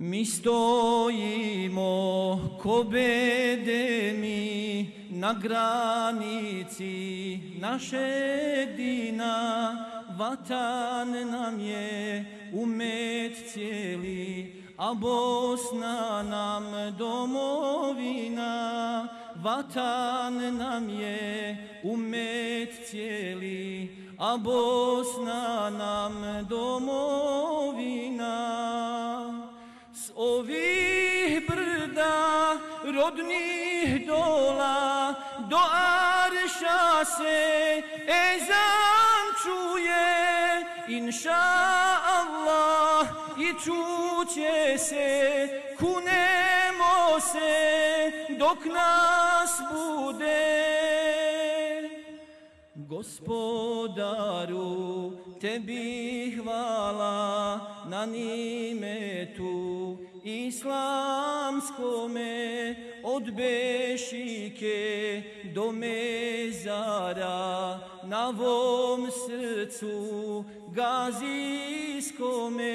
Mi stojimo ko bedemi na granici naše dina, vatan nam je umet cijeli, a Bosna nam domovina, vatan nam je umet cijeli, a Bosna nam domovina ovih brda rodnih dola do arša se ezan čuje. Inša Allah i čuće se kunemo se dok nas bude. Gospodaru, tebi hvala na nimetu. Islamskome od bešike do mezara na vom srcu gazijskome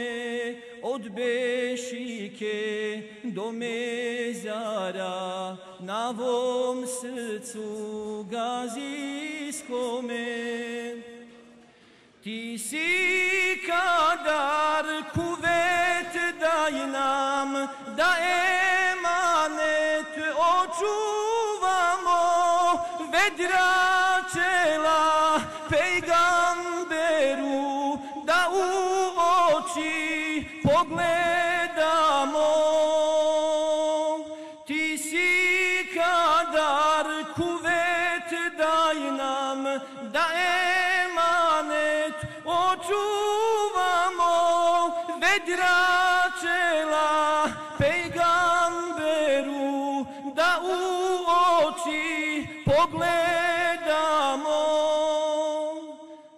od bešike do mezara na vom srcu gazijskome. Ti si kadar daj nam da emanet očuvamo vedra pogledamo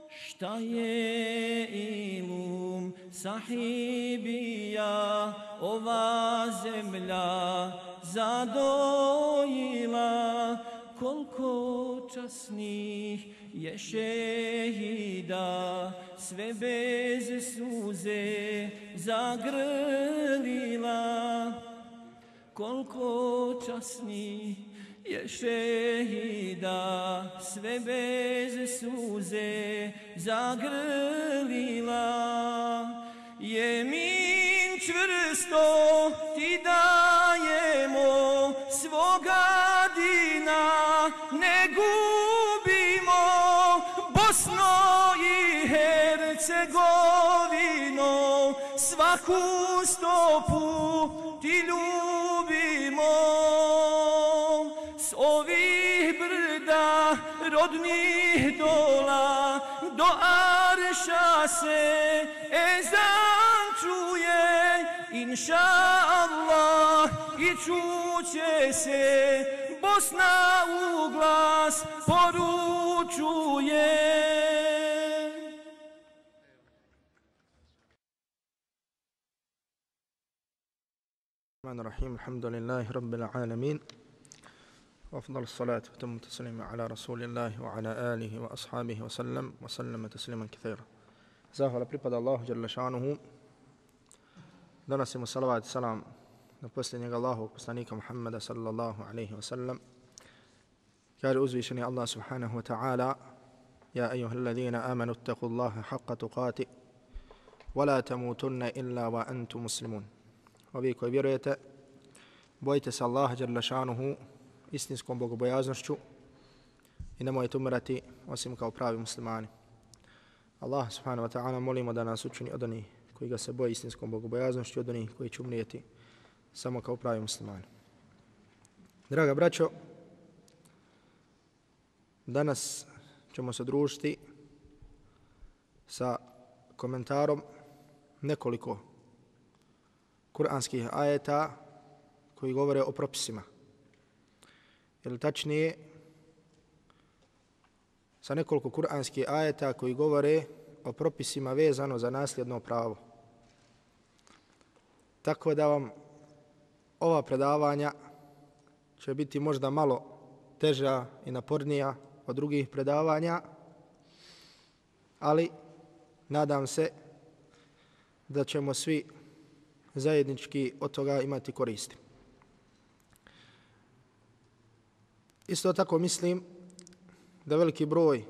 šta je ilum sahibija ova zemlja zadojila. Koliko časnih je šehida sve bez suze zagrlila. Koliko časnih šehida sve bez suze zagrlila. Jemin čvrsto ti dajemo svoga dina, ne gubimo Bosno i Hercegovino, svaku stopu brda rodnih dola do arša se ezan čuje inša Allah i čuće se Bosna u glas poručuje الرحمن الرحيم الحمد لله رب العالمين وأفضل الصلاة وتم التسليم على رسول الله وعلى آله وأصحابه وسلم وسلم تسليما كثيرا. زاه على بريبد الله جل شانه دنسي مسلوات سلام نبسلن يغ الله وقسلنك محمد صلى الله عليه وسلم كار أزوي الله سبحانه وتعالى يا أيها الذين آمنوا اتقوا الله حق تقاته ولا تموتن إلا وأنتم مسلمون وبيكو بيريت بويتس الله جل شانه istinskom bogobojaznošću i nemojte umirati osim kao pravi muslimani. Allah subhanahu wa ta'ala molimo da nas učini od onih koji ga se boje istinskom bogobojaznošću od onih koji će umrijeti samo kao pravi muslimani. Draga braćo, danas ćemo se družiti sa komentarom nekoliko kuranskih ajeta koji govore o propisima. Ili tačnije, sa nekoliko kuranskih ajeta koji govore o propisima vezano za nasljedno pravo. Tako da vam ova predavanja će biti možda malo teža i napornija od drugih predavanja, ali nadam se da ćemo svi zajednički od toga imati koristi. Isto tako mislim da veliki broj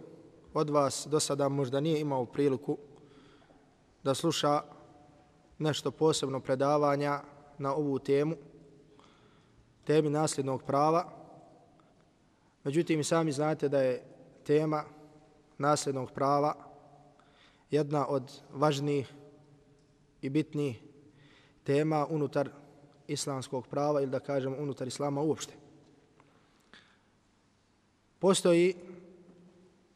od vas do sada možda nije imao priliku da sluša nešto posebno predavanja na ovu temu, temi nasljednog prava. Međutim, sami znate da je tema nasljednog prava jedna od važnijih i bitnijih tema unutar islamskog prava ili da kažem unutar islama uopšte. Postoji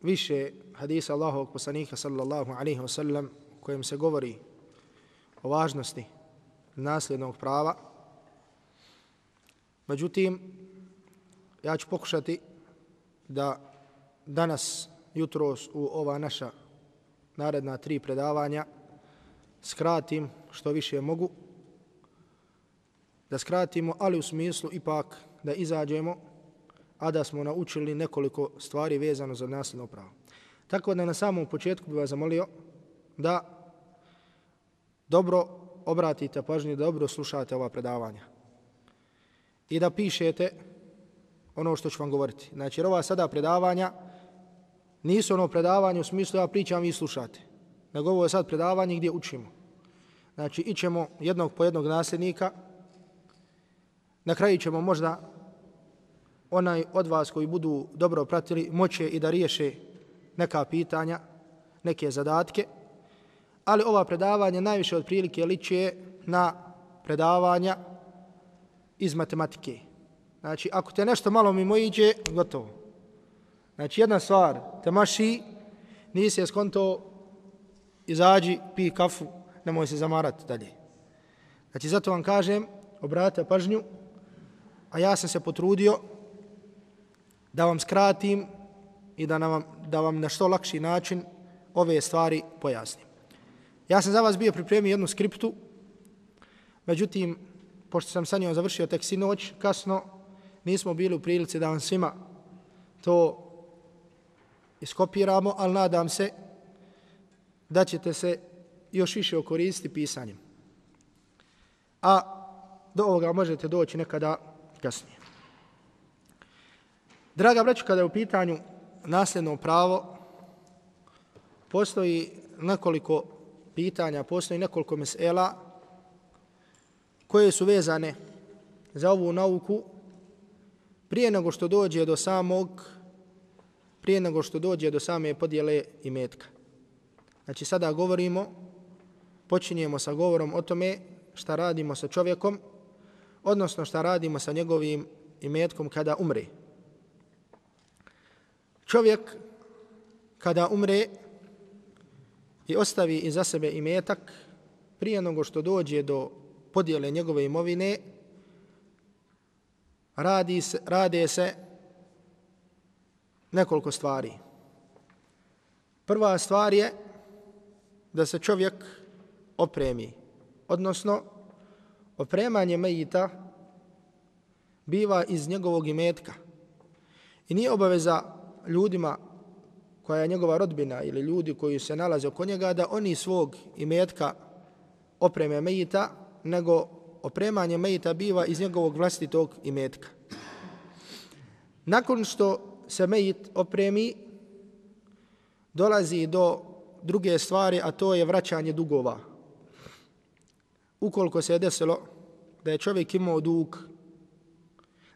više hadisa Allahovog poslanika sallallahu alaihi wasallam kojem se govori o važnosti nasljednog prava. Međutim, ja ću pokušati da danas, jutros, u ova naša naredna tri predavanja skratim što više mogu, da skratimo, ali u smislu ipak da izađemo, a da smo naučili nekoliko stvari vezano za nasljedno pravo. Tako da na samom početku bih vas zamolio da dobro obratite pažnju, da dobro slušate ova predavanja i da pišete ono što ću vam govoriti. Znači, jer ova sada predavanja nisu ono predavanje u smislu ja pričam i slušate, nego ovo je sad predavanje gdje učimo. Znači, ićemo jednog po jednog nasljednika, na kraju ćemo možda onaj od vas koji budu dobro pratili moće i da riješe neka pitanja, neke zadatke, ali ova predavanja najviše od prilike liče na predavanja iz matematike. Znači, ako te nešto malo mimo iđe, gotovo. Znači, jedna stvar, te maši, nisi je skonto, izađi, pi kafu, nemoj se zamarati dalje. Znači, zato vam kažem, obratite pažnju, a ja sam se potrudio da vam skratim i da, nam, da vam na što lakši način ove stvari pojasnim. Ja sam za vas bio pripremio jednu skriptu, međutim, pošto sam sa njom završio tek sinoć, kasno, nismo bili u prilici da vam svima to iskopiramo, ali nadam se da ćete se još više okoristiti pisanjem. A do ovoga možete doći nekada kasnije. Draga braću, kada je u pitanju nasljedno pravo, postoji nekoliko pitanja, postoji nekoliko mesela koje su vezane za ovu nauku prije nego što dođe do samog prije nego što dođe do same podjele i metka. Znači sada govorimo, počinjemo sa govorom o tome šta radimo sa čovjekom, odnosno šta radimo sa njegovim imetkom kada umre. Čovjek kada umre i ostavi iza sebe imetak, prije nego što dođe do podjele njegove imovine, radi se, rade se nekoliko stvari. Prva stvar je da se čovjek opremi, odnosno opremanje mejita biva iz njegovog imetka. I nije obaveza ljudima koja je njegova rodbina ili ljudi koji se nalaze oko njega da oni svog imetka opreme mejita, nego opremanje mejita biva iz njegovog vlastitog imetka. Nakon što se mejit opremi, dolazi do druge stvari, a to je vraćanje dugova. Ukoliko se je desilo da je čovjek imao dug,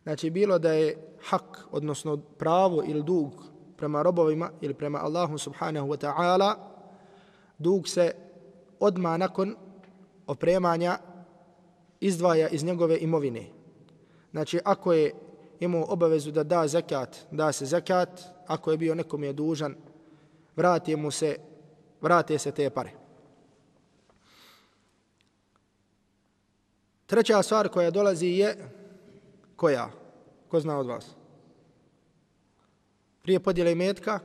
znači bilo da je hak, odnosno pravo ili dug prema robovima ili prema Allahu subhanahu wa ta'ala, dug se odma nakon opremanja izdvaja iz njegove imovine. Znači, ako je imao obavezu da da zakat, da se zakat, ako je bio nekom je dužan, vrati mu se, vrate se te pare. Treća stvar koja dolazi je koja? Ko zna od vas? Prije podjele imetka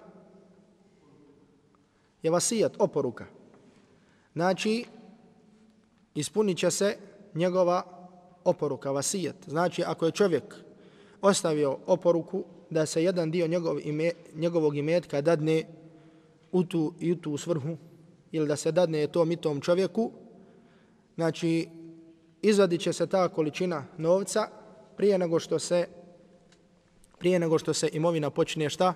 je vasijat, oporuka. Znači, ispunit će se njegova oporuka, vasijat. Znači, ako je čovjek ostavio oporuku da se jedan dio njegov ime, njegovog imetka dadne u tu, i u tu svrhu ili da se dadne to mitom čovjeku, znači izvadit će se ta količina novca prije nego što se prije nego što se imovina počne šta?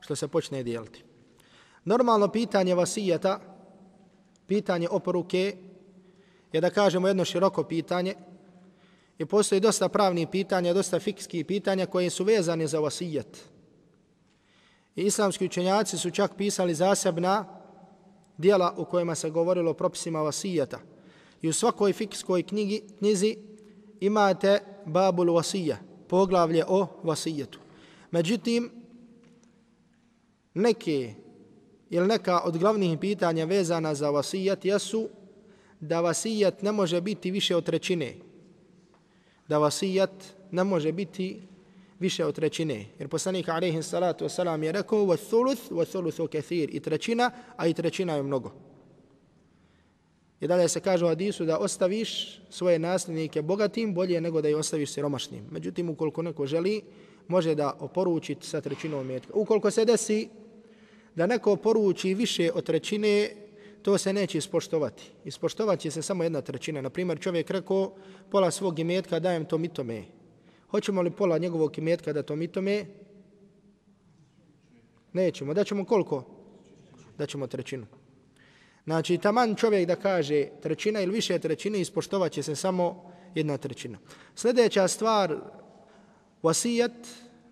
Što se počne dijeliti. Normalno pitanje vasijeta, pitanje oporuke, je da kažemo jedno široko pitanje i postoji dosta pravnih pitanja, dosta fikskih pitanja koje su vezane za vasijet. I islamski učenjaci su čak pisali zasebna dijela u kojima se govorilo o propisima vasijeta. I u svakoj fikskoj knjigi, knjizi imate babul vasija, poglavlje o vasijetu. Međutim, neke ili neka od glavnih pitanja vezana za vasijet jesu da vasijet ne može biti više od trećine. Da vasijet ne može biti više od trećine. Jer poslanik alaihi salatu wasalam je rekao wa thuluth, wa thuluthu kathir. I trećina, a i trećina je mnogo. I dalje se kaže u hadisu da ostaviš svoje nasljednike bogatim bolje nego da ih ostaviš siromašnim. Međutim, ukoliko neko želi, može da oporuči sa trećinom metka. Ukoliko se desi da neko poruči više od trećine, to se neće ispoštovati. Ispoštovat će se samo jedna trećina. Naprimjer, čovjek rekao, pola svog imetka dajem tom i tome. Hoćemo li pola njegovog imetka da tom i tome? Nećemo. Da ćemo koliko? Da ćemo trećinu. Znači, taman čovjek da kaže trećina ili više trećine, ispoštovat će se samo jedna trećina. Sljedeća stvar, vasijat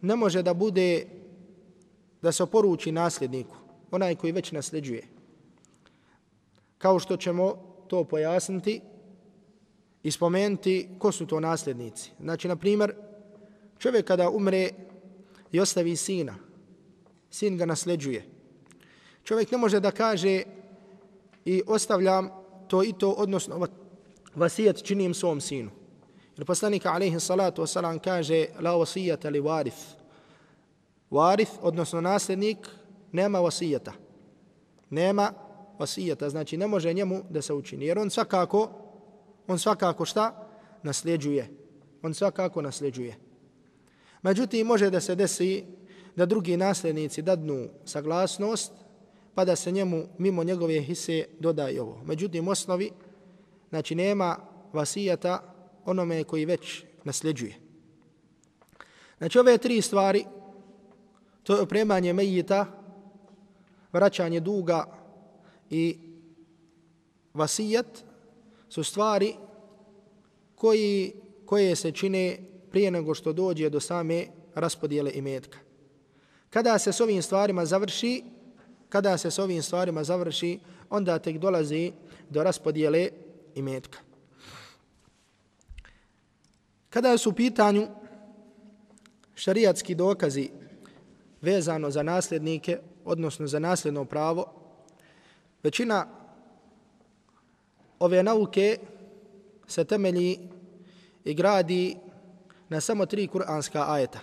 ne može da bude da se oporuči nasljedniku, onaj koji već nasljeđuje. Kao što ćemo to pojasniti i spomenuti ko su to nasljednici. Znači, na primjer, čovjek kada umre i ostavi sina, sin ga nasljeđuje. Čovjek ne može da kaže i ostavljam to i to, odnosno vasijet činim svom sinu. Jer poslanik alaihi salatu wasalam kaže la vasijata li varif. Varif, odnosno nasljednik, nema vasijeta. Nema vasijeta, znači ne može njemu da se učini. Jer on svakako, on svakako šta? Nasljeđuje. On svakako nasljeđuje. Međutim, može da se desi da drugi nasljednici dadnu saglasnost, pa da se njemu mimo njegove hise dodaje ovo. Međutim, osnovi, znači nema vasijata onome koji već nasljeđuje. Znači ove tri stvari, to je opremanje mejita, vraćanje duga i vasijat, su stvari koji, koje se čine prije nego što dođe do same raspodijele imetka. Kada se s ovim stvarima završi, kada se s ovim stvarima završi, onda tek dolazi do raspodijele imetka. Kada su u pitanju šarijatski dokazi vezano za nasljednike, odnosno za nasljedno pravo, većina ove nauke se temelji i gradi na samo tri kuranska ajeta.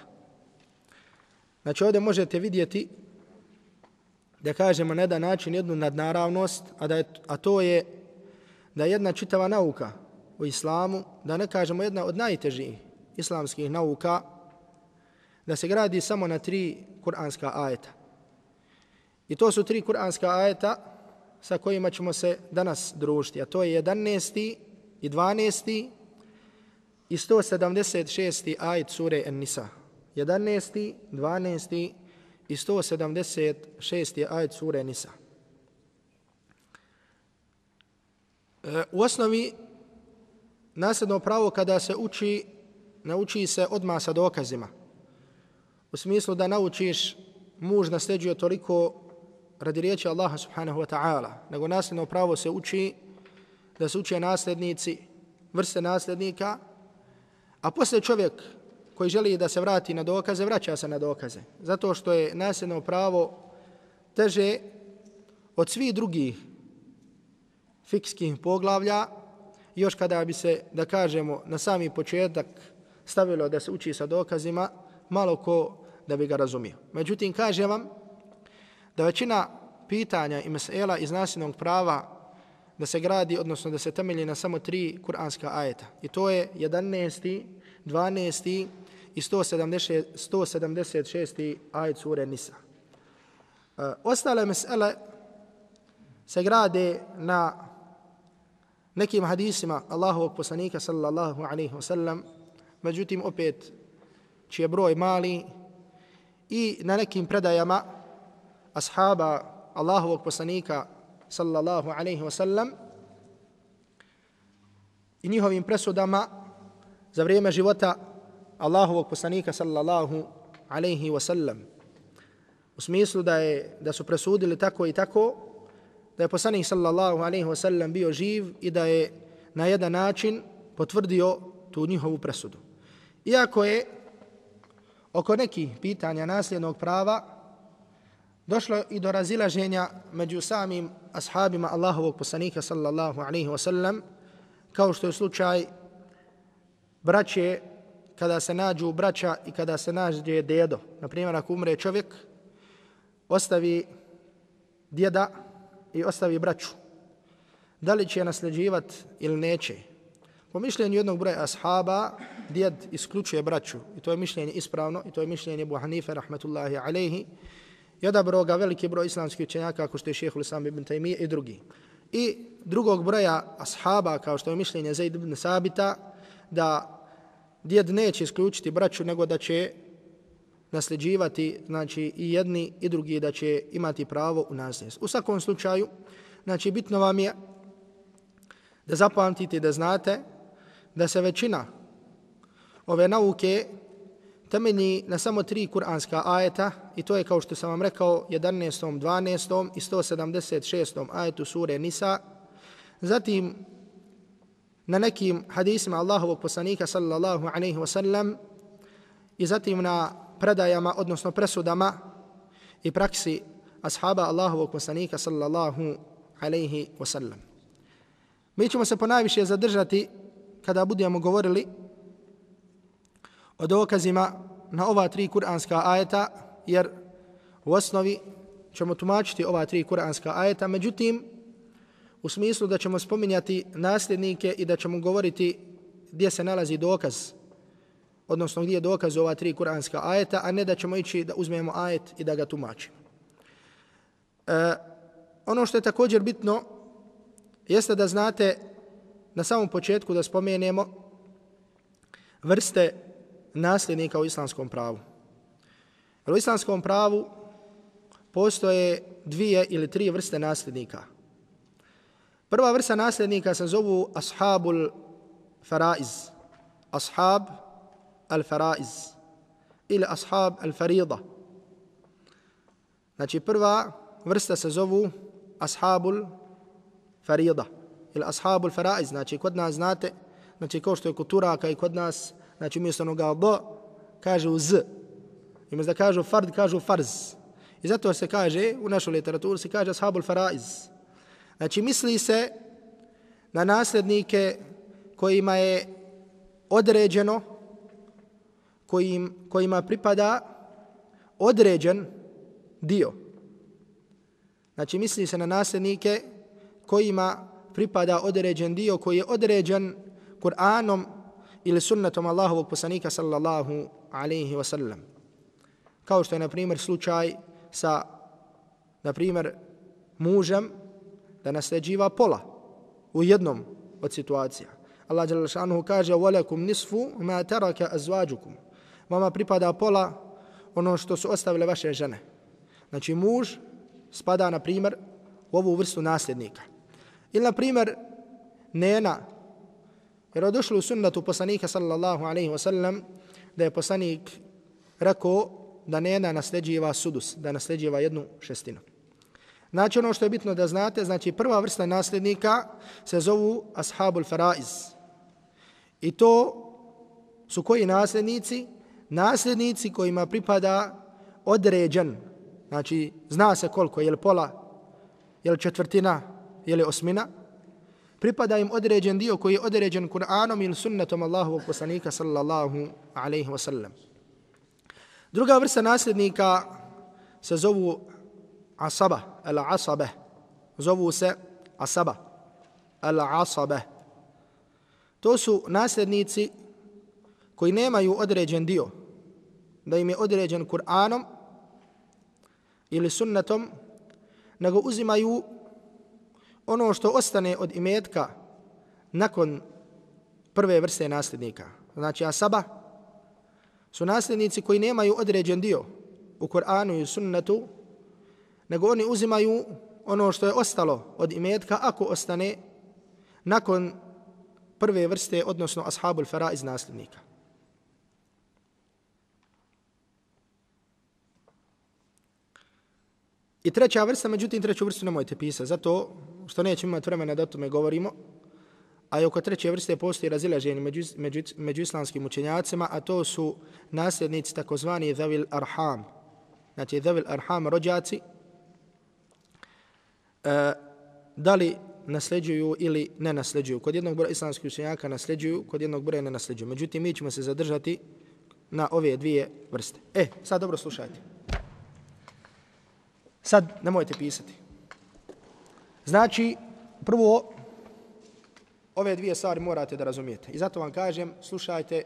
Znači ovdje možete vidjeti da kažemo na jedan način jednu nadnaravnost, a, da je, a to je da jedna čitava nauka u islamu, da ne kažemo jedna od najtežih islamskih nauka, da se gradi samo na tri kuranska ajeta. I to su tri kuranska ajeta sa kojima ćemo se danas družiti, a to je 11. i 12. i 176. ajet sure An-Nisa. 11. 12 i 176. ajet sure Nisa. E, u osnovi nasljedno pravo kada se uči, nauči se odmah sa dokazima. U smislu da naučiš muž nasljeđuje toliko radi riječi Allaha subhanahu wa ta'ala, nego nasljedno pravo se uči da se uče nasljednici, vrste nasljednika, a posle čovjek koji želi da se vrati na dokaze, vraća se na dokaze. Zato što je nasljedno pravo teže od svih drugih fikskih poglavlja, još kada bi se, da kažemo, na sami početak stavilo da se uči sa dokazima, malo ko da bi ga razumio. Međutim, kažem vam da većina pitanja i mesela iz nasljednog prava da se gradi, odnosno da se temelji na samo tri kuranska ajeta. I to je 11. 12 i 176. ajet sure Nisa. E, ostale mesele se grade na nekim hadisima Allahovog poslanika sallallahu alaihi wasallam, međutim opet čiji je broj mali i na nekim predajama ashaba Allahovog poslanika sallallahu alaihi wasallam i njihovim presudama za vrijeme života Allahovog poslanika sallallahu alaihi wasallam. U smislu da, je, da su presudili tako i tako, da je poslanik sallallahu alaihi wasallam bio živ i da je na jedan način potvrdio tu njihovu presudu. Iako je oko nekih pitanja nasljednog prava došlo i do razilaženja među samim ashabima Allahovog poslanika sallallahu alaihi wasallam, kao što je slučaj braće kada se nađu braća i kada se nađe dedo. Naprimjer, ako umre čovjek, ostavi djeda i ostavi braću. Da li će nasljeđivat ili neće? Po mišljenju jednog broja ashaba, djed isključuje braću. I to je mišljenje ispravno, i to je mišljenje Abu Hanife, rahmetullahi alaihi. I odabro ga veliki broj islamskih učenjaka, ako što je šeheh Islam ibn Taymiye i drugi. I drugog broja ashaba, kao što je mišljenje Zaid ibn Sabita, da djed neće isključiti braću, nego da će nasljeđivati znači, i jedni i drugi da će imati pravo u nasljedstvo. U svakom slučaju, znači, bitno vam je da zapamtite da znate da se većina ove nauke temelji na samo tri kuranska ajeta i to je kao što sam vam rekao 11. 12. i 176. ajetu sure Nisa. Zatim na nekim hadisima Allahovog poslanika sallallahu alaihi wa sallam i zatim na predajama, odnosno presudama i praksi ashaba Allahovog poslanika sallallahu alaihi wa sallam. Mi ćemo se ponajviše zadržati kada budemo govorili o dokazima na ova tri kuranska ajeta, jer u osnovi ćemo tumačiti ova tri kuranska ajeta, međutim, u smislu da ćemo spominjati nasljednike i da ćemo govoriti gdje se nalazi dokaz, odnosno gdje je dokaz ova tri kuranska ajeta, a ne da ćemo ići da uzmemo ajet i da ga tumačimo. E, ono što je također bitno jeste da znate na samom početku da spomenemo vrste nasljednika u islamskom pravu. Jer u islamskom pravu postoje dvije ili tri vrste nasljednika – Prva vrsta nasljednika se zovu ashabul faraiz. Ashab al faraiz. Ili ashab al farida. Znači prva vrsta se zovu ashabul farida. Ili ashabul faraiz. Znači kod nas znate, znači kao što je kod Turaka i kod nas, znači umjesto onoga b, kažu z. I da kažu fard, kažu farz. I zato se kaže, u našoj literaturi se kaže ashabul faraiz. Znači, misli se na nasljednike kojima je određeno, kojim, kojima pripada određen dio. Znači, misli se na nasljednike kojima pripada određen dio koji je određen Kur'anom ili sunnetom Allahovog poslanika sallallahu alaihi wasallam. Kao što je, na primjer, slučaj sa, na primjer, mužem da nasljeđiva pola u jednom od situacija. Allah dželle šanuhu kaže: "Walakum nisfu ma taraka azwajukum." Vama pripada pola ono što su ostavile vaše žene. Znači muž spada na primjer u ovu vrstu nasljednika. Ili na primjer nena jer je došlo u sunnetu poslanika sallallahu alejhi ve sellem da je poslanik rekao da nena nasljeđiva sudus, da nasljeđiva jednu šestinu. Znači ono što je bitno da znate, znači prva vrsta nasljednika se zovu ashabul faraiz. I to su koji nasljednici? Nasljednici kojima pripada određen, znači zna se koliko, je li pola, je li četvrtina, je li osmina, pripada im određen dio koji je određen Kur'anom ili sunnetom Allahovog poslanika sallallahu alaihi wa sallam. Druga vrsta nasljednika se zovu asaba, el asabe, zovu se asaba, el asabe. To su nasljednici koji nemaju određen dio, da im je određen Kur'anom ili sunnetom, nego uzimaju ono što ostane od imetka nakon prve vrste nasljednika. Znači asaba su nasljednici koji nemaju određen dio u Kur'anu i sunnetu, nego oni uzimaju ono što je ostalo od imetka ako ostane nakon prve vrste, odnosno ashabul fara iz nasljednika. I treća vrsta, međutim treću vrstu nemojte pisati, zato što nećemo imati vremena da o tome govorimo, a i oko treće vrste postoji razilaženje među, među, među islamskim učenjacima, a to su nasljednici takozvani Zavil Arham. Znači Zavil Arham rođaci, e, da li nasljeđuju ili ne nasljeđuju. Kod jednog broja islamskih učenjaka nasljeđuju, kod jednog broja ne nasljeđuju. Međutim, mi ćemo se zadržati na ove dvije vrste. E, sad dobro slušajte. Sad nemojte pisati. Znači, prvo, ove dvije stvari morate da razumijete. I zato vam kažem, slušajte,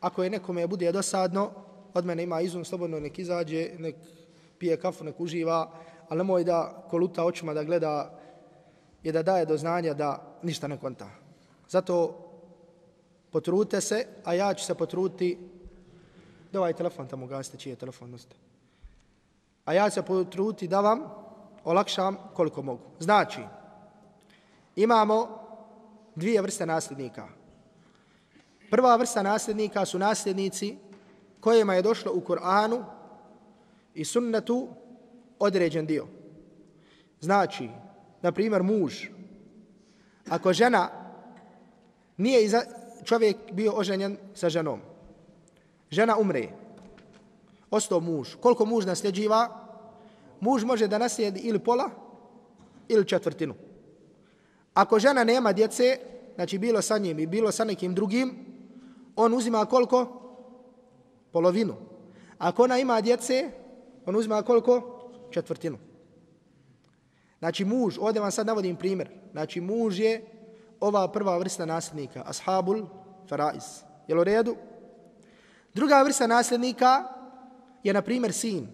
ako je nekome bude dosadno, od mene ima izum, slobodno nek izađe, nek pije kafu, nek uživa, ali nemoj da koluta očima da gleda i da daje do znanja da ništa ne konta. Zato potrudite se, a ja ću se potruti da ovaj telefon tamo gasite, čiji je telefon nosite. A ja ću se potruti da vam olakšam koliko mogu. Znači, imamo dvije vrste nasljednika. Prva vrsta nasljednika su nasljednici kojima je došlo u Koranu i sunnetu određen dio. Znači, na primjer, muž. Ako žena nije iza, čovjek bio oženjen sa ženom, žena umre, ostao muž. Koliko muž nasljeđiva? Muž može da naslijedi ili pola ili četvrtinu. Ako žena nema djece, znači bilo sa njim i bilo sa nekim drugim, on uzima koliko? Polovinu. Ako ona ima djece, on uzima koliko? Četvrtinu. Znači muž, ovdje vam sad navodim primjer, znači muž je ova prva vrsta nasljednika, ashabul faraiz. Jel u redu? Druga vrsta nasljednika je, na primjer, sin.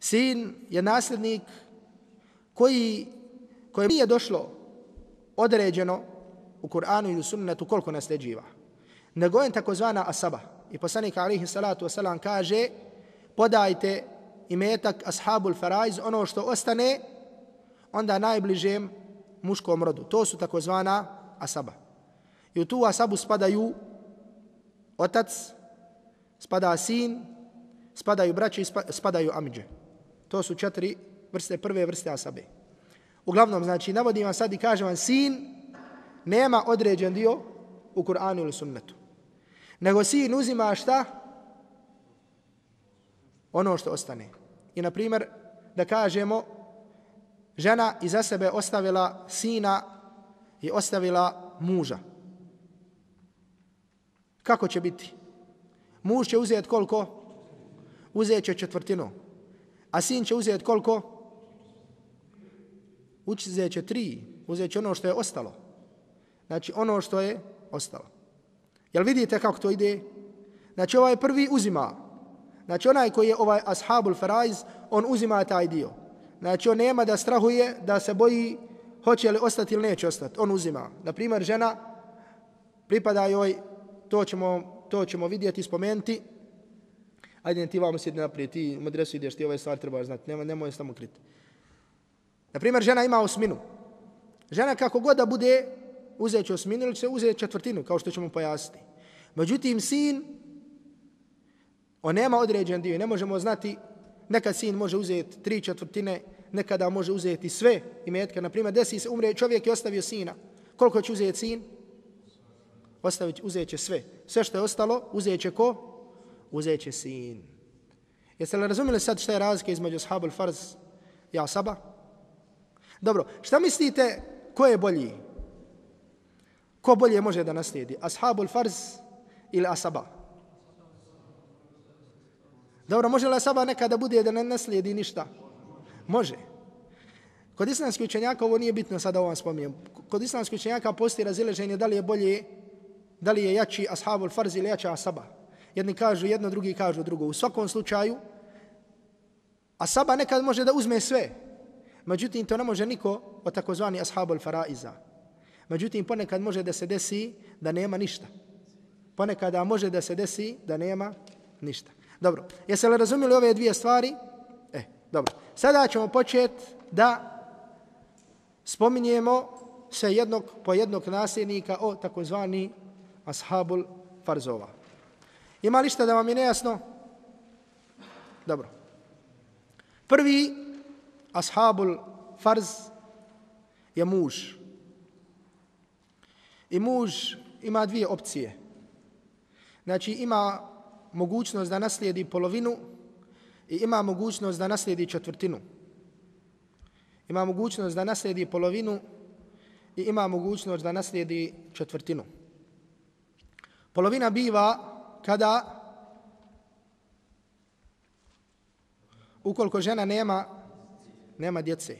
Sin je nasljednik koji, koji nije došlo određeno u Kur'anu i u sunnetu koliko nasljeđiva. Nego je takozvana asaba. I poslanik alihi salatu wasalam kaže podajte imetak ashabul faraiz, ono što ostane onda najbližem muškom rodu. To su takozvana asaba. I u tu asabu spadaju otac, spada sin, spadaju braće i spadaju amidže. To su četiri vrste, prve vrste asabe. Uglavnom, znači, navodim vam sad i kažem vam, sin nema određen dio u Kur'anu ili sunnetu. Nego sin uzima šta? Ono što ostane. I, na primjer, da kažemo, žena iza sebe ostavila sina i ostavila muža. Kako će biti? Muž će uzeti koliko? Uzet će četvrtinu. A sin će uzeti koliko? Uzet će tri. Uzet će ono što je ostalo. Znači ono što je ostalo. Jel vidite kako to ide? Znači ovaj prvi uzima. Znači onaj koji je ovaj ashabul faraiz, on uzima taj dio. Znači on nema da strahuje, da se boji hoće li ostati ili neće ostati. On uzima. Na primjer, žena pripada joj, to ćemo, to ćemo vidjeti, spomenuti. Ajde, ti vamo sjedi naprijed, ti u madresu ideš, ti ove stvari treba znati. Nema, nemoj samo kriti. Na primjer, žena ima osminu. Žena kako god da bude, uzet će osminu ili će uzeti četvrtinu, kao što ćemo pojasniti. Međutim, sin, on nema određen dio ne možemo znati Nekad sin može uzeti tri četvrtine, nekada može uzeti sve imetke. Naprimjer, desi se, umre čovjek i ostavio sina. Koliko će uzeti sin? Ostavit, uzet će sve. Sve što je ostalo, uzet će ko? Uzet će sin. Jeste li razumili sad šta je razlika između ashabul farz i asaba? Dobro, šta mislite, ko je bolji? Ko bolje može da naslijedi? Ashabul farz ili asaba? Dobro, može li saba nekada bude da ne naslijedi ništa? Može. Kod islamskih učenjaka ovo nije bitno sada ovom spominjem. Kod islamskih učenjaka postoji razileženje da li je bolje, da li je jači ashabul farz ili jača asaba. Jedni kažu jedno, drugi kažu drugo. U svakom slučaju, asaba nekad može da uzme sve. Međutim, to ne može niko od takozvani ashabul faraiza. Međutim, ponekad može da se desi da nema ništa. Ponekada može da se desi da nema ništa. Dobro, jeste li razumjeli ove dvije stvari? E, dobro. Sada ćemo početi da spominjemo se jednog po jednog nasljednika o takozvani ashabul farzova. Ima li šta da vam je nejasno? Dobro. Prvi ashabul farz je muž. I muž ima dvije opcije. Znači ima mogućnost da naslijedi polovinu i ima mogućnost da naslijedi četvrtinu. Ima mogućnost da naslijedi polovinu i ima mogućnost da naslijedi četvrtinu. Polovina biva kada ukoliko žena nema nema djece.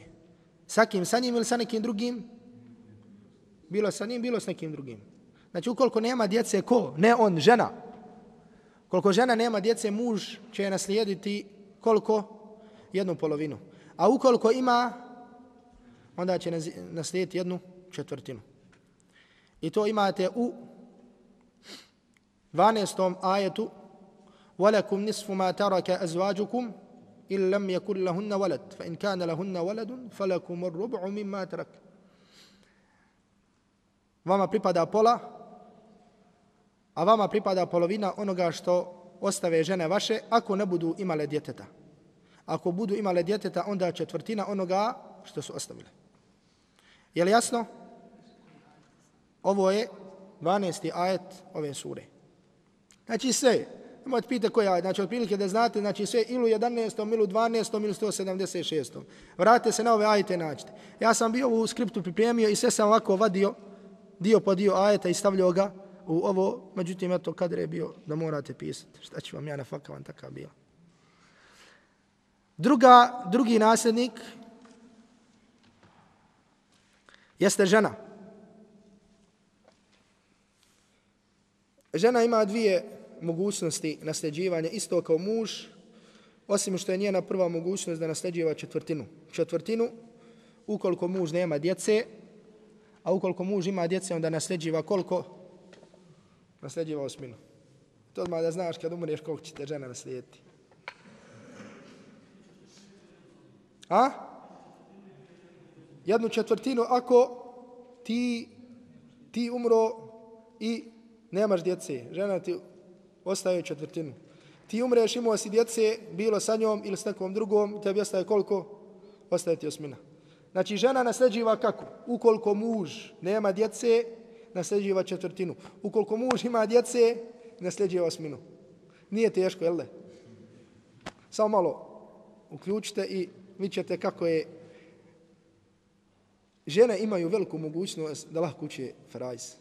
Sa kim? Sa njim ili sa nekim drugim? Bilo sa njim, bilo s nekim drugim. Znači, ukoliko nema djece, ko? Ne on, žena. Koliko žena nema djece, muž će je naslijediti koliko? Jednu polovinu. A ukoliko ima, onda će naslijediti jednu četvrtinu. I to imate u 12. ajetu وَلَكُمْ نِصْفُ مَا تَرَكَ أَزْوَاجُكُمْ إِلْ لَمْ يَكُلْ لَهُنَّ وَلَدْ فَإِنْ كَانَ لَهُنَّ وَلَدٌ فَلَكُمُ الرُّبْعُ مِمَّا تَرَكَ Vama pripada pola, a vama pripada polovina onoga što ostave žene vaše ako ne budu imale djeteta. Ako budu imale djeteta, onda četvrtina onoga što su ostavile. Je li jasno? Ovo je 12. ajet ove sure. Znači sve, nemojte pita koja, znači otprilike da znate, znači sve ilu 11. ilu 12. ilu 176. Vratite se na ove ajete načite. Ja sam bio u skriptu pripremio i sve sam ovako vadio dio po dio ajeta i stavljao ga u ovo, međutim, eto, kadre je bio da morate pisati. Šta ću vam ja na fakavan takav bio. Druga, drugi nasljednik jeste žena. Žena ima dvije mogućnosti nasljeđivanja, isto kao muž, osim što je njena prva mogućnost da nasljeđiva četvrtinu. Četvrtinu, ukoliko muž nema djece, a ukoliko muž ima djece, onda nasljeđiva koliko? Nasljeđiva osminu. To odmah da znaš kad umreš koliko će te žena naslijediti. A? Jednu četvrtinu ako ti, ti umro i nemaš djece, žena ti ostaje četvrtinu. Ti umreš, imao si djece, bilo sa njom ili s nekom drugom, tebi ostaje koliko? Ostaje ti osmina. Znači, žena nasljeđiva kako? Ukoliko muž nema djece, nasljeđiva četvrtinu. Ukoliko muž ima djece, nasljeđiva osminu. Nije teško, jel le? Samo malo uključite i vidjet ćete kako je žene imaju veliku mogućnost da lahko uče frajz.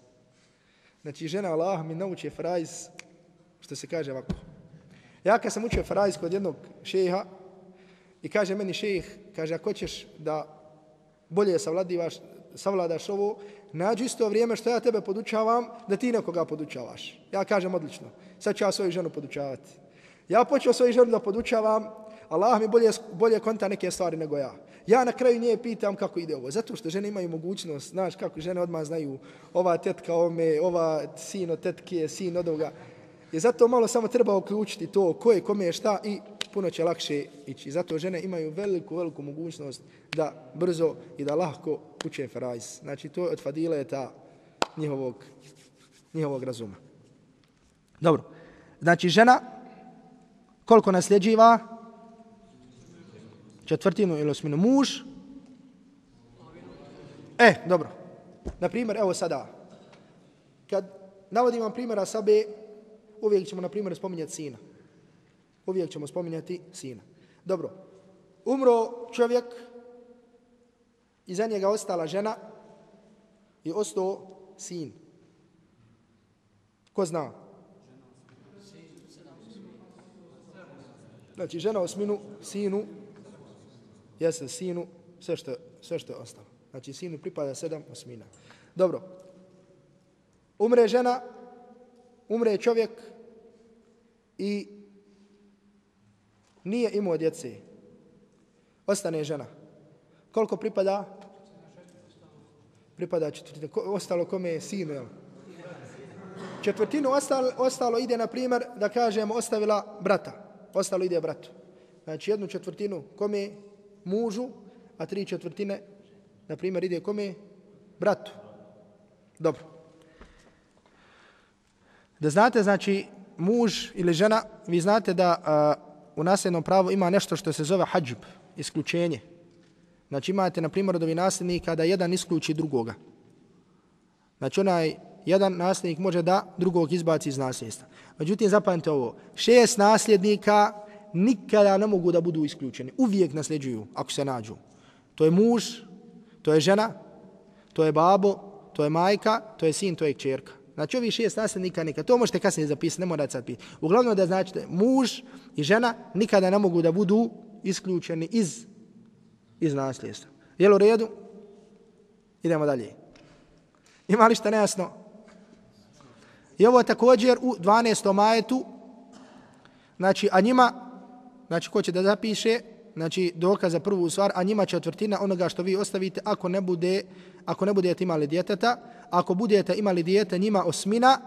Znači, žena Allah mi nauče frajz, što se kaže ovako. Ja kad sam učio frajz kod jednog šeha, i kaže meni šejh, kaže, ako ćeš da bolje savladivaš, savladaš ovo, nađi isto vrijeme što ja tebe podučavam, da ti nekoga podučavaš. Ja kažem odlično, sad ću ja svoju ženu podučavati. Ja počeo svoju ženu da podučavam, Allah mi bolje, bolje konta neke stvari nego ja. Ja na kraju nije pitam kako ide ovo. Zato što žene imaju mogućnost, znaš kako žene odmah znaju, ova tetka ome, ova sin od tetke, sin od ovoga. I zato malo samo treba uključiti to ko je, kome je šta i puno će lakše ići. Zato žene imaju veliku, veliku mogućnost da brzo i da lahko uče farajs. Znači to je od fadile ta njihovog, njihovog razuma. Dobro. Znači žena koliko nasljeđiva? četvrtinu ili osminu muž. E, dobro. Na primjer, evo sada. Kad navodim vam primjera sabe, uvijek ćemo na primjer spominjati sina. Uvijek ćemo spominjati sina. Dobro. Umro čovjek, iza njega ostala žena i ostao sin. Ko zna? Znači, žena osminu, sinu, jeste sinu sve što, sve što je ostalo. Znači sinu pripada sedam osmina. Dobro. Umre žena, umre čovjek i nije imao djece. Ostane žena. Koliko pripada? Pripada četvrtina. Ko, ostalo kome je sin, jel? Četvrtinu ostalo, ostalo ide, na primjer, da kažemo, ostavila brata. Ostalo ide bratu. Znači jednu četvrtinu kome mužu, a tri četvrtine, na primjer, ide kome bratu. Dobro. Da znate, znači, muž ili žena, vi znate da a, u nasljednom pravu ima nešto što se zove hađb, isključenje. Znači imate, na primjer, od nasljednika da jedan isključi drugoga. Znači onaj jedan nasljednik može da drugog izbaci iz nasljedstva. Međutim, zapamite ovo, šest nasljednika nikada ne mogu da budu isključeni. Uvijek nasljeđuju ako se nađu. To je muž, to je žena, to je babo, to je majka, to je sin, to je čerka. Znači ovi šest nasljednika nikad. To možete kasnije zapisati, ne morate sad pisati. Uglavnom da značite, muž i žena nikada ne mogu da budu isključeni iz, iz nasljedstva. Jel u redu? Idemo dalje. Ima li što nejasno? I ovo također u 12. majetu, znači, a njima, znači, ko će da zapiše, znači, dokaz za prvu stvar, a njima četvrtina onoga što vi ostavite, ako ne, bude, ako ne budete imali djeteta, ako budete imali dijete, njima osmina,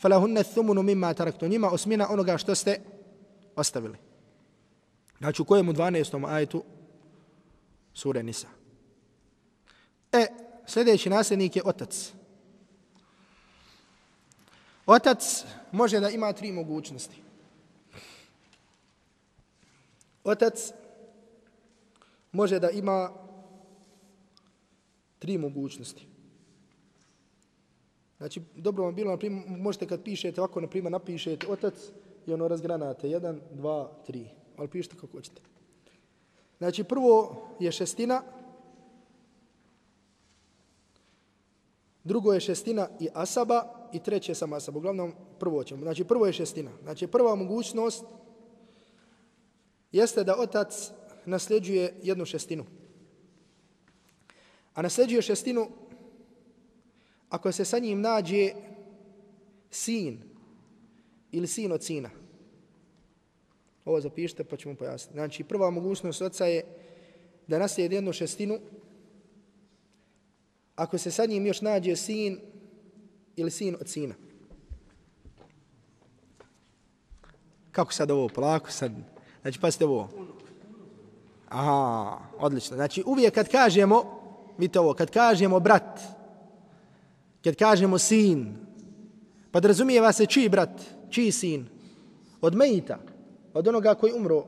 falahunna thumunu mimma taraktu, njima osmina onoga što ste ostavili. Znači, u kojemu 12. ajetu sure Nisa. E, sljedeći nasljednik je otac. Otac može da ima tri mogućnosti. Otac može da ima tri mogućnosti. Znači, dobro vam bilo, na primjer, možete kad pišete ovako, na primjer, napišete otac i ono razgranate. Jedan, dva, tri. Ali pišite kako hoćete. Znači, prvo je šestina, drugo je šestina i asaba i treće je sama asaba. Uglavnom, prvo ćemo. Znači, prvo je šestina. Znači, prva mogućnost jeste da otac nasljeđuje jednu šestinu. A nasljeđuje šestinu ako se sa njim nađe sin ili sin od sina. Ovo zapišite pa ćemo pojasniti. Znači, prva mogućnost oca je da naslijedi jednu šestinu ako se sa njim još nađe sin ili sin od sina. Kako sad ovo polako sad? Znači, pasite ovo. Aha, odlično. Znači, uvijek kad kažemo, vidite ovo, kad kažemo brat, kad kažemo sin, pa podrazumijeva se čiji brat, čiji sin, od mejita, od onoga koji umro.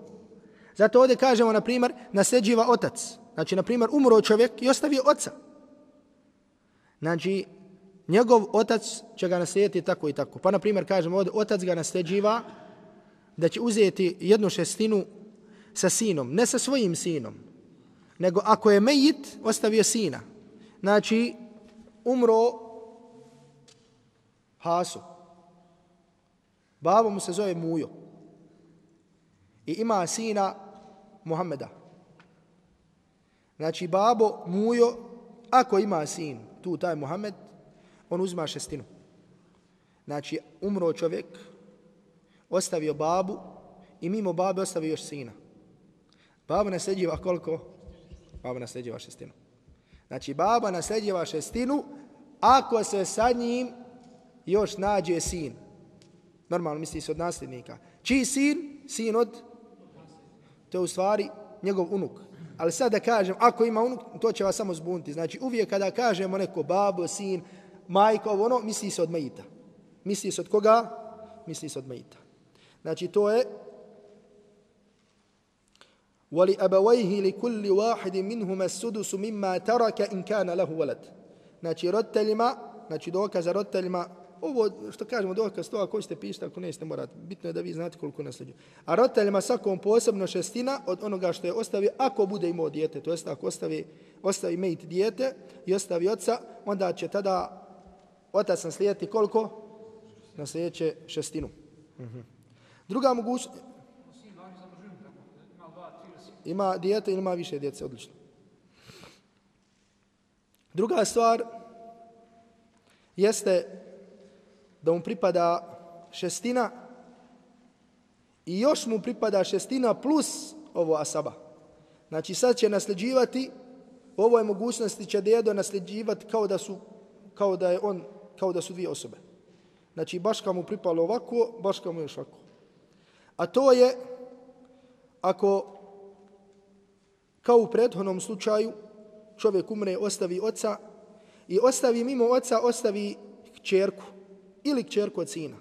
Zato ovdje kažemo, na primjer, nasljeđiva otac. Znači, na primjer, umro čovjek i ostavio oca. Znači, njegov otac će ga naslijediti tako i tako. Pa, na primjer, kažemo ovdje, otac ga nasljeđiva da će uzeti jednu šestinu sa sinom, ne sa svojim sinom, nego ako je mejit, ostavio sina. Znači, umro Hasu. Babo mu se zove Mujo. I ima sina Muhammeda. Znači, babo Mujo, ako ima sin, tu taj Muhammed, on uzima šestinu. Znači, umro čovjek, ostavio babu i mimo babe ostavio još sina. Baba nasljeđiva koliko? Baba nasljeđiva šestinu. Znači, baba nasljeđiva šestinu ako se sa njim još nađe sin. Normalno misli se od nasljednika. Čiji sin? Sin od? To je u stvari njegov unuk. Ali sad da kažem, ako ima unuk, to će vas samo zbuniti. Znači uvijek kada kažemo neko babo, sin, majka, ovo ono, misli se od majita. Misli se od koga? Misli se od majita. Znači to je Li kulli wahidi minhuma as-sudus mimma taraka in kana lahu walad. Znači roditeljima, znači dokaz roditeljima ovo što kažemo dokaz to ako ćete pisati, ako nećete morati. Bitno je da vi znate koliko nasljeđu. A roditeljima svakom posebno šestina od onoga što je ostavio, ako bude imao dijete, to jest ako ostavi, ostavi mejit dijete i ostavi oca, onda će tada otac naslijediti koliko? Naslijedeće šestinu. Uh mhm. -huh. Druga mogućnost... Ima dijete ili ima više djece, odlično. Druga stvar jeste da mu pripada šestina i još mu pripada šestina plus ovo asaba. Znači sad će nasljeđivati u ovoj mogućnosti će djedo nasljeđivati kao da su, kao da je on, kao da su dvije osobe. Znači, baš kao mu pripalo ovako, baš kao mu još ovako. A to je, ako, kao u prethodnom slučaju, čovjek umre, ostavi oca i ostavi mimo oca, ostavi kćerku ili kćerku od sina.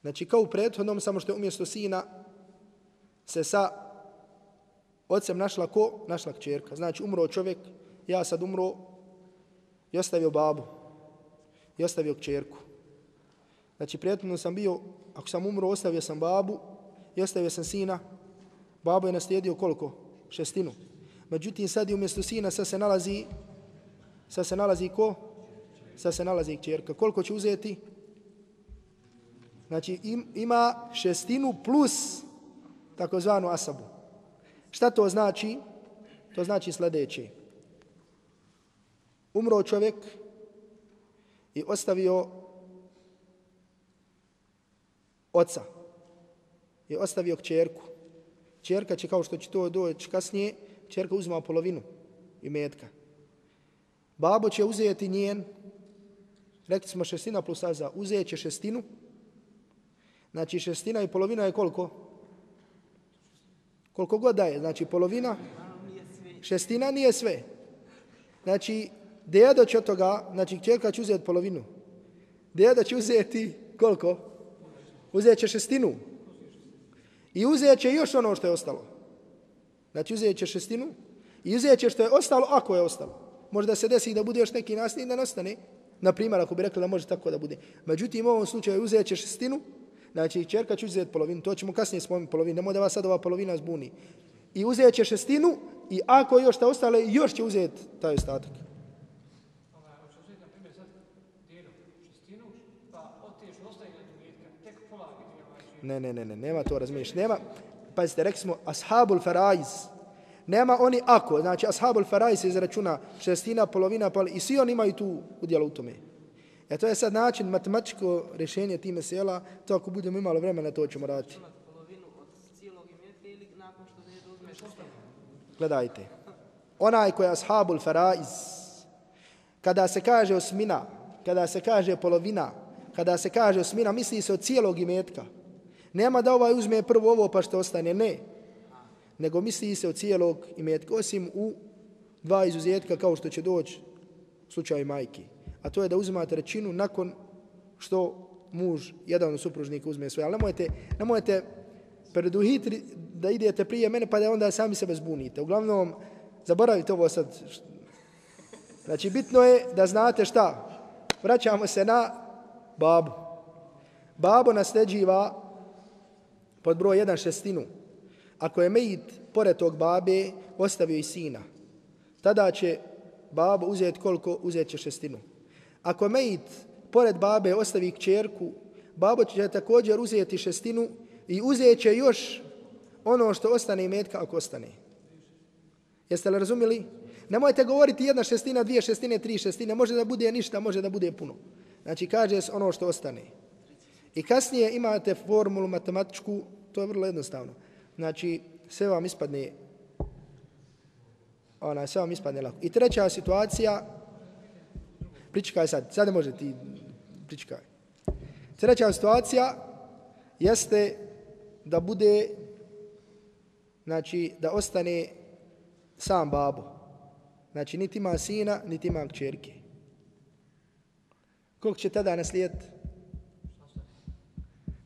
Znači, kao u prethodnom, samo što je umjesto sina se sa ocem našla ko? Našla kćerka. Znači, umro čovjek, ja sad umro i ostavio babu i ostavio kćerku. Znači, prethodno sam bio, ako sam umro, ostavio sam babu i ostavio sam sina. Babo je naslijedio koliko? Šestinu. Međutim, sad i umjesto sina sad se nalazi, sad se nalazi ko? Sad se nalazi čerka. Koliko će uzeti? Znači, im, ima šestinu plus takozvanu asabu. Šta to znači? To znači sljedeće. Umro čovjek i ostavio oca i ostavio kćerku. Čerka će, kao što će to doći kasnije, čerka uzima polovinu i metka. Babo će uzeti njen, rekli smo šestina plus aza, uzet će šestinu, znači šestina i polovina je koliko? Koliko god daje, znači polovina, šestina nije sve. Znači, djedo će od toga, znači čerka će uzeti polovinu. Djedo će uzeti koliko? Uzet će šestinu. I uzet će još ono što je ostalo. Znači uzet će šestinu i uzet će što je ostalo ako je ostalo. Možda se desi da bude još neki nasljednik da nastane. Na primjer, ako bi rekli da može tako da bude. Međutim, u ovom slučaju uzet će šestinu, znači čerka će uzeti polovinu, to ćemo kasnije spomenuti polovinu, nemoj da vas sad ova polovina zbuni. I uzet će šestinu i ako je još šta ostale, još će uzeti taj ostatak. Ne, ne, ne, ne, nema to razumiješ. Nema, pazite, rekli smo, ashabul faraiz. Nema oni ako, znači ashabul faraiz se izračuna šestina, polovina, pol, i svi oni imaju tu udjela u tome. E to je sad način matematičko rješenje time sela, to ako budemo imali vremena, to ćemo raditi. Gledajte, onaj koji je ashabul faraiz, kada se kaže osmina, kada se kaže polovina, kada se kaže osmina, misli se od cijelog imetka. Nema da ovaj uzme prvo ovo pa što ostane, ne. Nego misli se o cijelog imetka, osim u dva izuzetka kao što će doći u slučaju majke. A to je da uzimate rečinu nakon što muž, jedan od supružnika uzme sve. Ali nemojte, nemojte preduhitri da idete prije mene pa da onda sami sebe zbunite. Uglavnom, zaboravite ovo sad. Znači, bitno je da znate šta. Vraćamo se na babu. Babo nasljeđiva pod broj jedan šestinu. Ako je mejit pored tog babe ostavio i sina, tada će babo uzeti koliko? Uzet će šestinu. Ako mejit pored babe ostavi kćerku, babo će također uzeti šestinu i uzet će još ono što ostane i metka ako ostane. Jeste li razumili? Nemojte govoriti jedna šestina, dvije šestine, tri šestine. Može da bude ništa, može da bude puno. Znači kaže se ono što ostane. I kasnije imate formulu matematičku, to je vrlo jednostavno. Znači, sve vam ispadne, ona, sve vam ispadne lako. I treća situacija, pričekaj sad, sad ne može ti, pričekaj. Treća situacija jeste da bude, znači, da ostane sam babo. Znači, niti ima sina, niti ima kćerke. Koliko će tada naslijediti?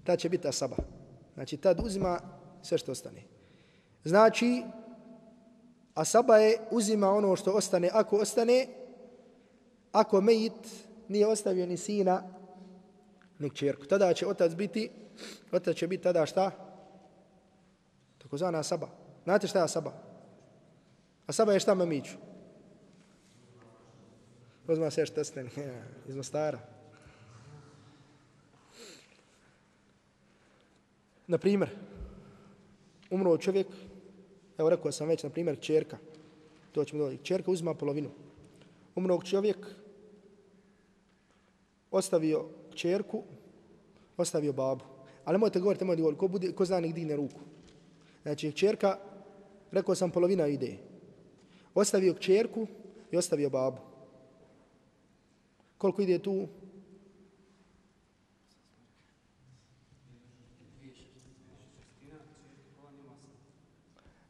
Ta će biti asaba. Znači, tad uzima sve što ostane. Znači, asaba je uzima ono što ostane, ako ostane, ako mejit nije ostavio ni sina, ni čerku. Tada će otac biti, otac će biti tada šta? Tako zvana asaba. Znate šta je asaba? Asaba je šta mamiću? Uzma se što ostane, iz Mostara. Na primjer, umro čovjek, evo rekao sam već, na primjer, čerka, to ćemo dodati, čerka uzima polovinu. Umro čovjek, ostavio čerku, ostavio babu. Ali mojte govoriti, mojte govoriti, ko, bude, ko zna nek digne ruku. Znači, čerka, rekao sam, polovina ide. Ostavio kćerku i ostavio babu. Koliko ide tu?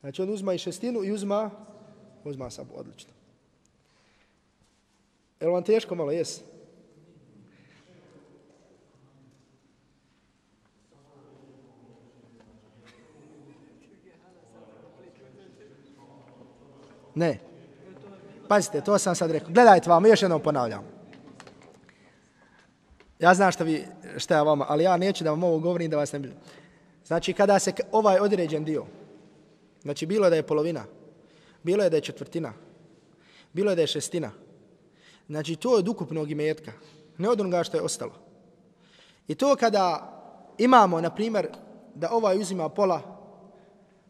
Znači on uzma i šestinu i uzma, uzma sabu, odlično. Je vam teško malo, jes? Ne. Pazite, to sam sad rekao. Gledajte vam, još jednom ponavljam. Ja znam šta, vi, šta ja vama, ali ja neću da vam ovo govorim da vas ne bilo. Znači, kada se ovaj određen dio, znači bilo je da je polovina, bilo je da je četvrtina, bilo je da je šestina, znači to je od ukupnog imetka, ne od onoga što je ostalo. I to kada imamo, na primjer, da ovaj uzima pola,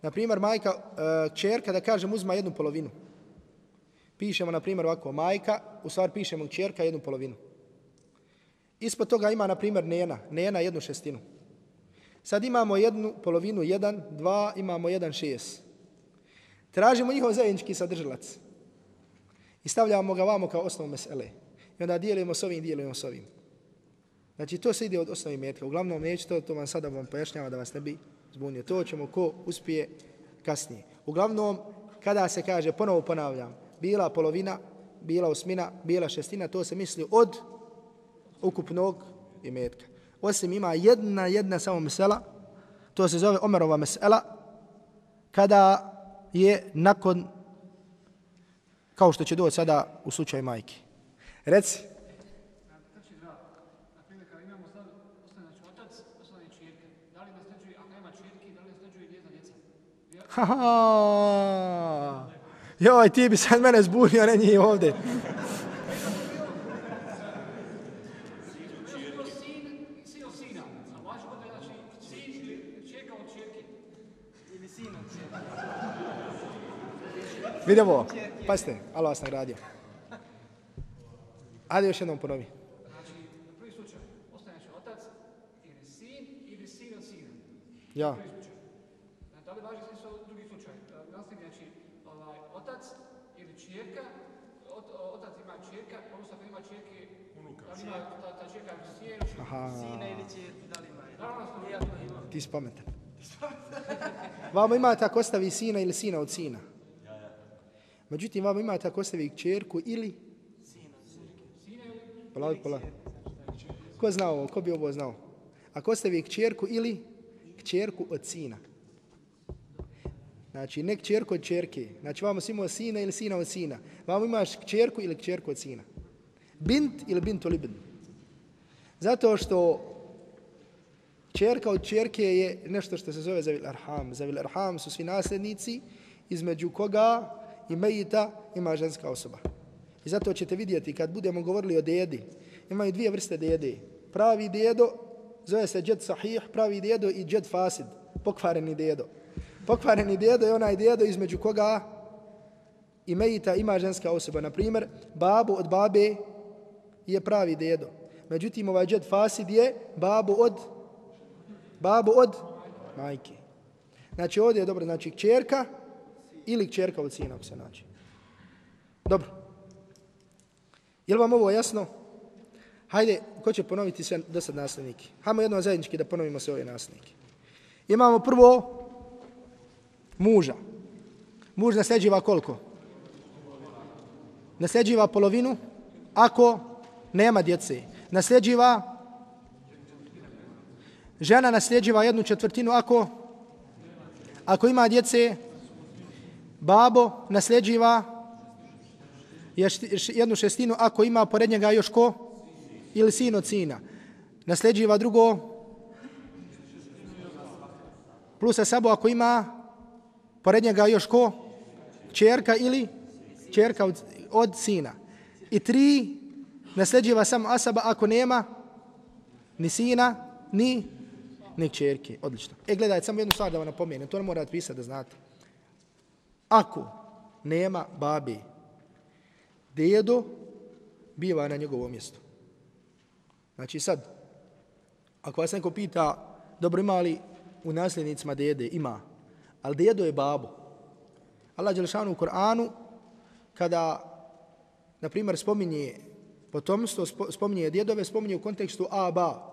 na primjer, majka, e, čerka, da kažem, uzma jednu polovinu. Pišemo, na primjer, ovako, majka, u stvari pišemo čerka jednu polovinu. Ispod toga ima, na primjer, nena. Nena jednu šestinu. Sad imamo jednu polovinu, jedan, dva, imamo jedan šest. Tražimo njihov zajednički sadržalac. I stavljamo ga vamo kao osnovu mesele. I onda dijelimo s ovim, dijelimo s ovim. Znači, to se ide od osnovi metka. Uglavnom, neću to, to vam sada vam pojašnjava da vas ne bi zbunio. To ćemo ko uspije kasnije. Uglavnom, kada se kaže, ponovo ponavljam, bila polovina, bila osmina, bila šestina, to se misli od ukupnog imetka. Osim ima jedna, jedna samo mesela, to se zove Omerova mesela, kada je nakon, kao što će doći sada u slučaju majke. Reci. Ha, ha, Joj, ti bi sad mene zbunio, ne njih ovdje. Vidimo, pazite, Allah vas nagradio. Ajde još jednom ponovi. Znači, prvi slučaj, ostaneš otac ili sin ili sin od sina. Ja. Slučaj. Da li važi sve drugi slučaj? Nastavlja, znači, ovaj, otac ili čirka, ot, otac ima čirka, odnosno ako ima čirke, da li ima ta, ta čirka sin ili. Sine ili čerku, da li ima? Naravno, Ja to imam. Ti si pametan. Vamo imate ako ostavi sina ili sina od sina. Međutim, vama imate ako ostavi čerku ili... Pola, pola. Ko zna ovo? Ko bi ovo znao? Ako ostavi kćerku ili kćerku od sina. Znači, ne čerku od čerke. Znači, vamo si imao sina ili sina od sina. Vamo imaš kćerku ili čerku od sina. Bint ili bint libn. Zato što čerka od čerke je nešto što se zove zavil arham. Zavil arham su svi nasljednici između koga i mejita ima ženska osoba. I zato ćete vidjeti kad budemo govorili o dedi, imaju dvije vrste dede. Pravi dedo zove se džed sahih, pravi dedo i džed fasid, pokvareni dedo. Pokvareni dedo je onaj dedo između koga i mejita ima ženska osoba. Na primjer, babu od babe je pravi dedo. Međutim, ovaj džed fasid je babu od babu od majke. Znači, ovdje je dobro, znači, čerka, ili kćerka od sina, ako se nađe. Dobro. Je li vam ovo jasno? Hajde, ko će ponoviti sve do sad nasljednike? Hajmo jedno zajednički da ponovimo sve ove nasljednike. Imamo prvo muža. Muž nasljeđiva koliko? Nasljeđiva polovinu ako nema djece. Nasljeđiva žena nasljeđiva jednu četvrtinu ako ako ima djece babo nasljeđiva jednu šestinu ako ima pored njega još ko ili sin od sina. Nasljeđiva drugo plus sabo ako ima pored njega još ko čerka ili čerka od, od sina. I tri nasljeđiva samo asaba ako nema ni sina, ni ni čerke. Odlično. E, gledajte, samo jednu stvar da vam napomenem. To ne morate pisati da znate. Ako nema babi, dedo biva na njegovom mjestu. Znači sad, ako vas neko pita, dobro ima li u nasljednicima dede? Ima. Ali dedo je babo. Allah Đelšanu u Koranu kada, na primjer, spominje potomstvo, spominje djedove, spominje u kontekstu aba.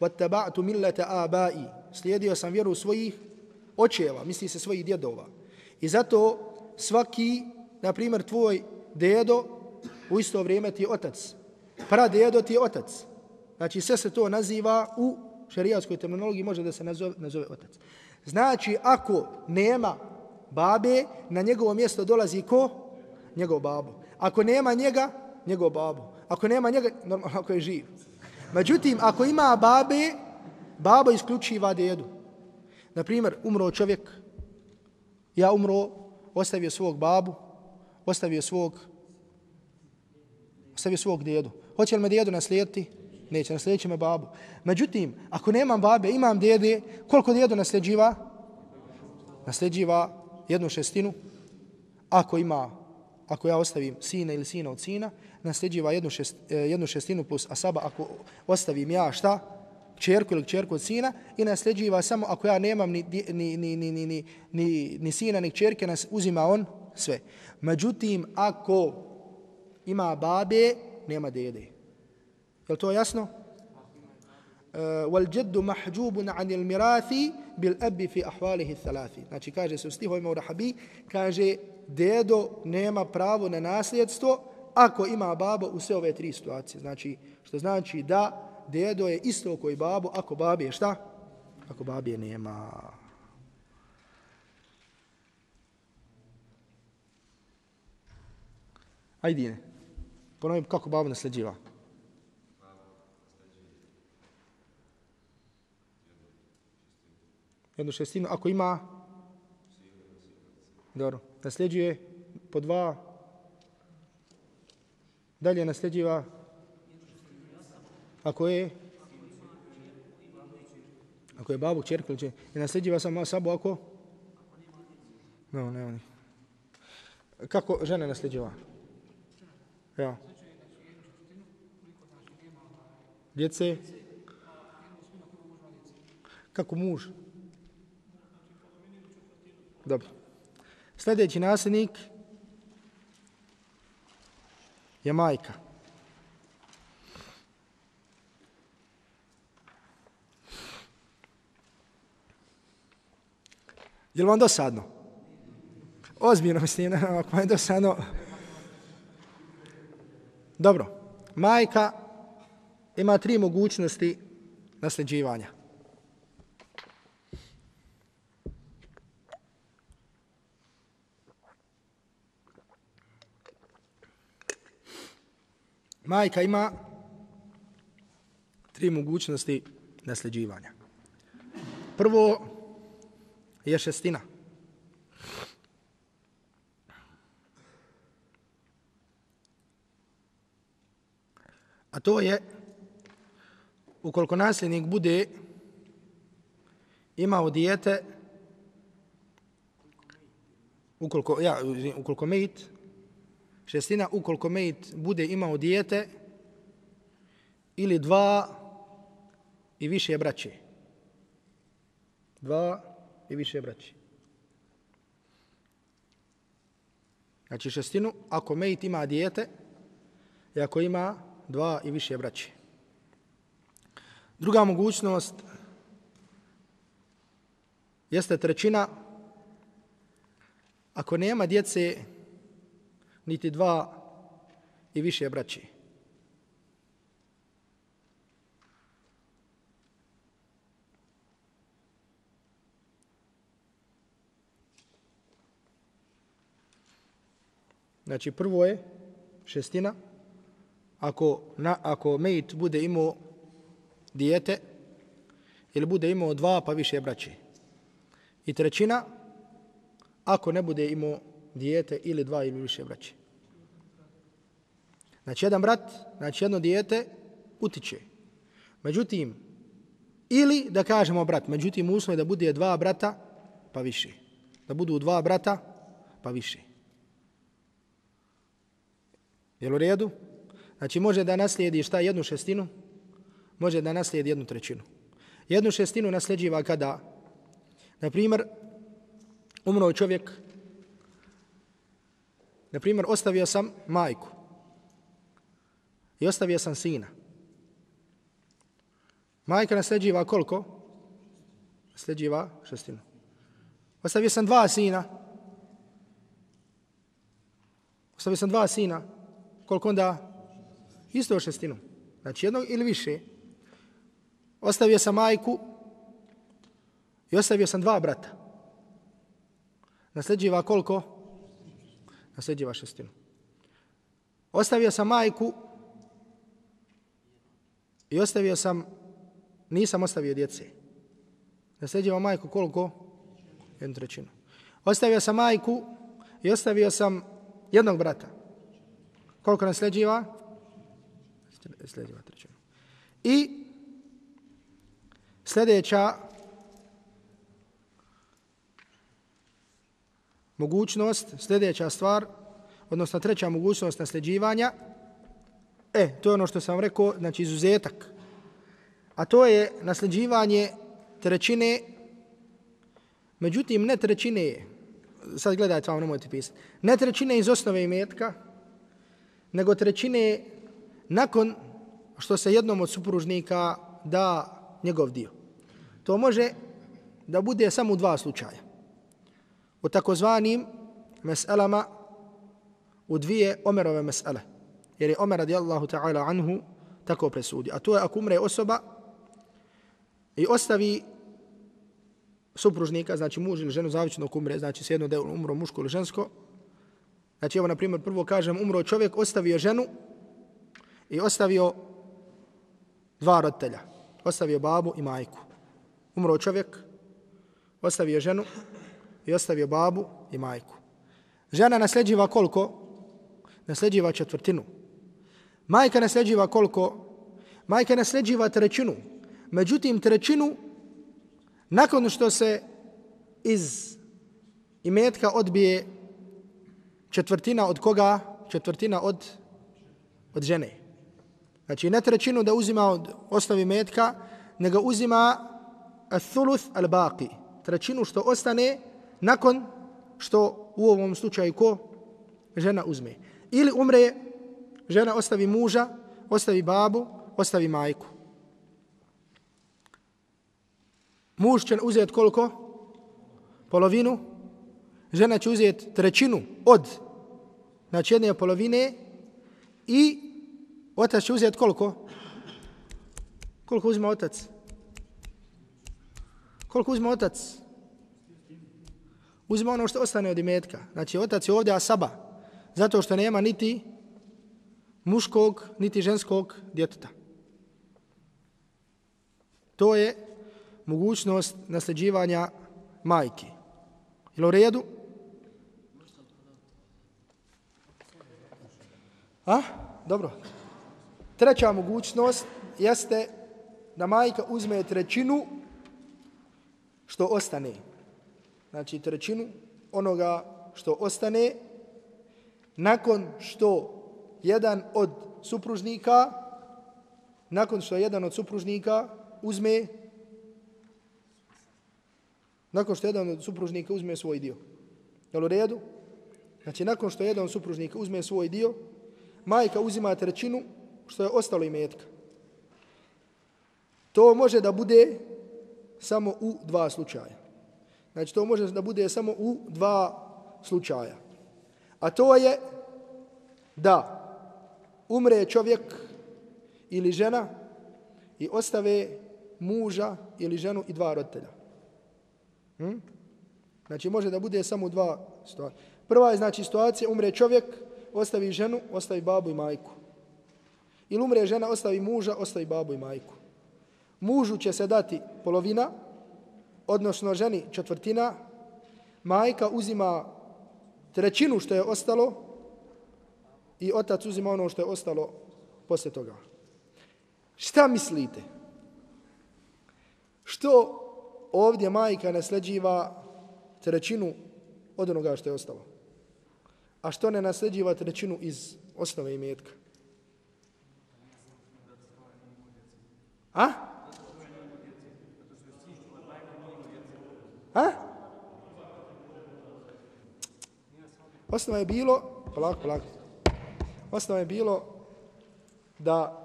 وَاتَّبَعْتُ مِلَّةَ آبَائِ Slijedio sam vjeru svojih očeva, misli se svojih djedova. I zato svaki, na primjer, tvoj dedo u isto vrijeme ti je otac. Pra dedo ti je otac. Znači sve se to naziva u šerijatskoj terminologiji može da se nazove, nazove otac. Znači ako nema babe, na njegovo mjesto dolazi ko? Njegov babo. Ako nema njega, njegov babo. Ako nema njega, normalno ako je živ. Međutim, ako ima babe, babo isključiva dedu. Naprimjer, umro čovjek, ja umro, ostavio svog babu, ostavio svog, ostavio svog djedu. Hoće li me djedu naslijediti? Neće, naslijedit me babu. Međutim, ako nemam babe, imam djede, koliko djedu nasljeđiva? Nasljeđiva jednu šestinu. Ako ima, ako ja ostavim sina ili sina od sina, nasljeđiva jednu, šest, eh, jednu šestinu plus asaba ako ostavim ja šta? Čerku ili čerku od sina i nasljeđiva samo ako ja nemam ni, ni, ni, ni, ni, ni, ni, ni sina ni čerke, nas uzima on sve. Međutim, ako ima babe, nema dede. Je to jasno? والجد محجوب عن الميراث بالاب في احواله الثلاث znači kaže se u stihovima u Rahabi kaže dedo nema pravo na nasljedstvo ako ima babo u sve ove tri situacije znači što znači da dedo je isto koji babo ako babi je šta? Ako babe nema. Ajde, ponovim kako babo nasljeđiva. jednu šestinu, ako ima, dobro, nasljeđuje po dva, dalje nasljeđiva, ako je, ako je babu, čerku ili će, i nasljeđiva sam sabu, ako, no, ne oni. Kako žena nasljeđiva? Ja. Djece? Kako muž? Dobro. Sljedeći nasljednik je majka. Je li vam dosadno? Ozbiljno mislim, ako vam je dosadno. Dobro. Majka ima tri mogućnosti nasljeđivanja. majka ima tri mogućnosti nasljeđivanja. Prvo je šestina. A to je ukoliko nasljednik bude imao dijete ukoliko, ja, ukoliko mejit Šestina, ukoliko mejit bude imao dijete ili dva i više braće. Dva i više braći. Znači šestinu, ako mejit ima dijete i ako ima dva i više braći. Druga mogućnost jeste trećina ako nema djece niti dva i više braći. Znači prvo je šestina, ako, na, ako mejit bude imao dijete ili bude imao dva pa više braće. I trećina, ako ne bude imao dijete ili dva ili više braće. Znači, jedan brat, znači jedno dijete, utiče. Međutim, ili da kažemo brat, međutim, uslov je da bude dva brata, pa više. Da budu dva brata, pa više. Jel u redu? Znači, može da naslijedi šta jednu šestinu, može da naslijedi jednu trećinu. Jednu šestinu nasljeđiva kada, na primjer, umro čovjek Na primjer, ostavio sam majku i ostavio sam sina. Majka nasljeđiva koliko? Nasljeđiva šestinu. Ostavio sam dva sina. Ostavio sam dva sina. Koliko onda? Isto šestinu. Znači jednog ili više. Ostavio sam majku i ostavio sam dva brata. Nasljeđiva koliko? Nasljeđiva šestinu. Ostavio sam majku i ostavio sam, nisam ostavio djece. Nasljeđiva majku koliko? Jednu trećinu. Ostavio sam majku i ostavio sam jednog brata. Koliko nasljeđiva? Nasljeđiva trećinu. I sljedeća mogućnost, sljedeća stvar, odnosno treća mogućnost nasljeđivanja, e, to je ono što sam rekao, znači izuzetak. A to je nasljeđivanje trećine, međutim ne trećine, sad gledajte vam, nemojte pisati, ne trećine iz osnove imetka, nego trećine nakon što se jednom od supružnika da njegov dio. To može da bude samo u dva slučaja. U takozvanim meselama u dvije Omerove mesele. Jer je Omer radijallahu ta'ala anhu tako presudi. A to je ako umre osoba i ostavi supružnika, znači muž ili ženu, zavično ako umre, znači sjedno da je umro muško ili žensko. Znači evo na primjer prvo kažem umro čovjek, ostavio ženu i ostavio dva roditelja. Ostavio babu i majku. Umro čovjek, ostavio ženu i ostavio babu i majku. Žena nasljeđiva koliko? Nasljeđiva četvrtinu. Majka nasljeđiva koliko? Majka nasljeđiva trećinu. Međutim, trećinu, nakon što se iz imetka odbije četvrtina od koga? Četvrtina od, od žene. Znači, ne trećinu da uzima od osnovi metka, nego uzima thuluth al-baqi. Trećinu što ostane nakon što u ovom slučaju ko? Žena uzme. Ili umre, žena ostavi muža, ostavi babu, ostavi majku. Muž će uzeti koliko? Polovinu. Žena će uzeti trećinu od znači jedne polovine i otac će uzeti koliko? Koliko uzima otac? Koliko uzima otac? Uzima ono što ostane od imetka. Znači otac je ovdje asaba. Zato što nema niti muškog, niti ženskog djeteta. To je mogućnost nasljeđivanja majke. Je u redu? A? Dobro. Treća mogućnost jeste da majka uzme trećinu što ostane. Znači trećinu onoga što ostane nakon što jedan od supružnika nakon što jedan od supružnika uzme nakon što jedan od supružnika uzme svoj dio. Jel u redu? Znači, nakon što jedan od supružnika uzme svoj dio, majka uzima trećinu što je ostalo imetka. To može da bude samo u dva slučaja. Znači, to može da bude samo u dva slučaja. A to je da umre čovjek ili žena i ostave muža ili ženu i dva roditelja. Hm? Znači, može da bude samo dva situacije. Prva je, znači, situacija, umre čovjek, ostavi ženu, ostavi babu i majku. Ili umre žena, ostavi muža, ostavi babu i majku. Mužu će se dati polovina, odnosno ženi četvrtina, majka uzima trećinu što je ostalo i otac uzima ono što je ostalo posle toga. Šta mislite? Što ovdje majka nasljeđiva trećinu od onoga što je ostalo? A što ne nasljeđiva trećinu iz osnove imetka? A? A? Osnova je bilo polako, polako. Osnova je bilo da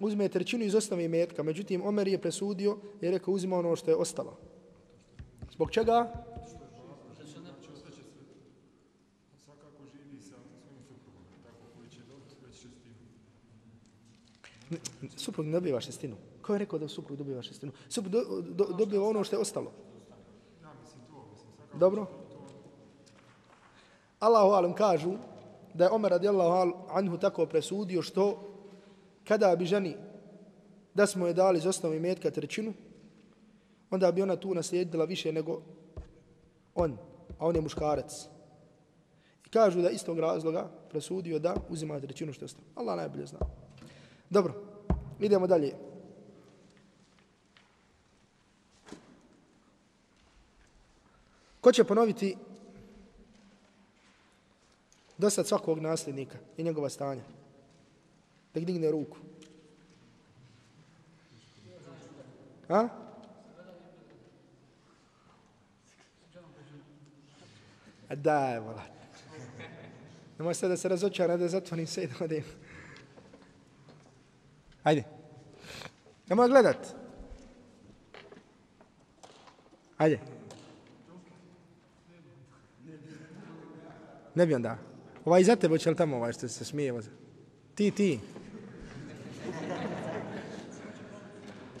uzme trećinu iz osnove imetka, međutim Omer je presudio i rekao uzima ono što je ostalo. Zbog čega? Suprug ne dobiva šestinu. Ko je rekao da suprug dobiva šestinu? Suprug do, do, dobiva ono što je ostalo. Dobro. Allahu alam kažu da je Omer radijallahu anhu tako presudio što kada bi ženi da smo je dali iz osnovi metka trećinu, onda bi ona tu naslijedila više nego on, a on je muškarac. I kažu da istog razloga presudio da uzima trećinu što je ostalo. Allah najbolje zna. Dobro, idemo dalje. Ko će ponoviti dosad svakog nasljednika i njegova stanja? Da digne ruku. A? A daj, vola. Nemoj sad da se razočara, da zatvorim se i da odim. Ajde. Nemoj gledat. Ajde. Ne bi onda. Ovaj iza tebe, će li tamo ovaj što se smije? Ti, ti.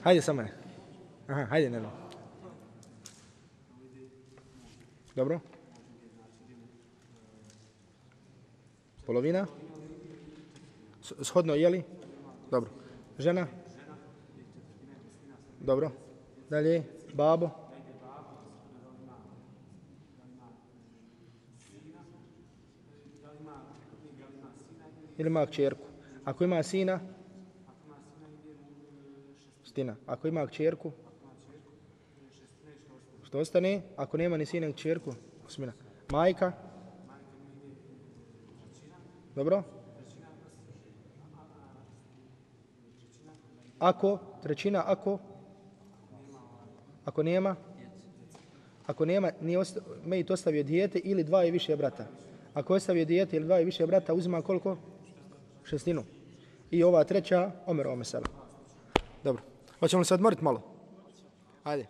Hajde sa mene. Aha, hajde, ne Dobro. Polovina. Shodno, jeli? Dobro. Žena? Dobro. Dalje, babo? Ili ima kćerku? Ako ima sina? Stina. Ako ima kćerku? Što ostane? Ako nema ni sina ni kćerku? Osmina. Majka? Dobro? Ako, trećina, ako? Ako nema? Ako nema, nije osta, mejit ostavio dijete ili dva i više brata. Ako ostavio dijete ili dva i više brata, uzima koliko? Šestinu. I ova treća, omer omesela. Dobro. Hoćemo li se odmoriti malo? Ajde.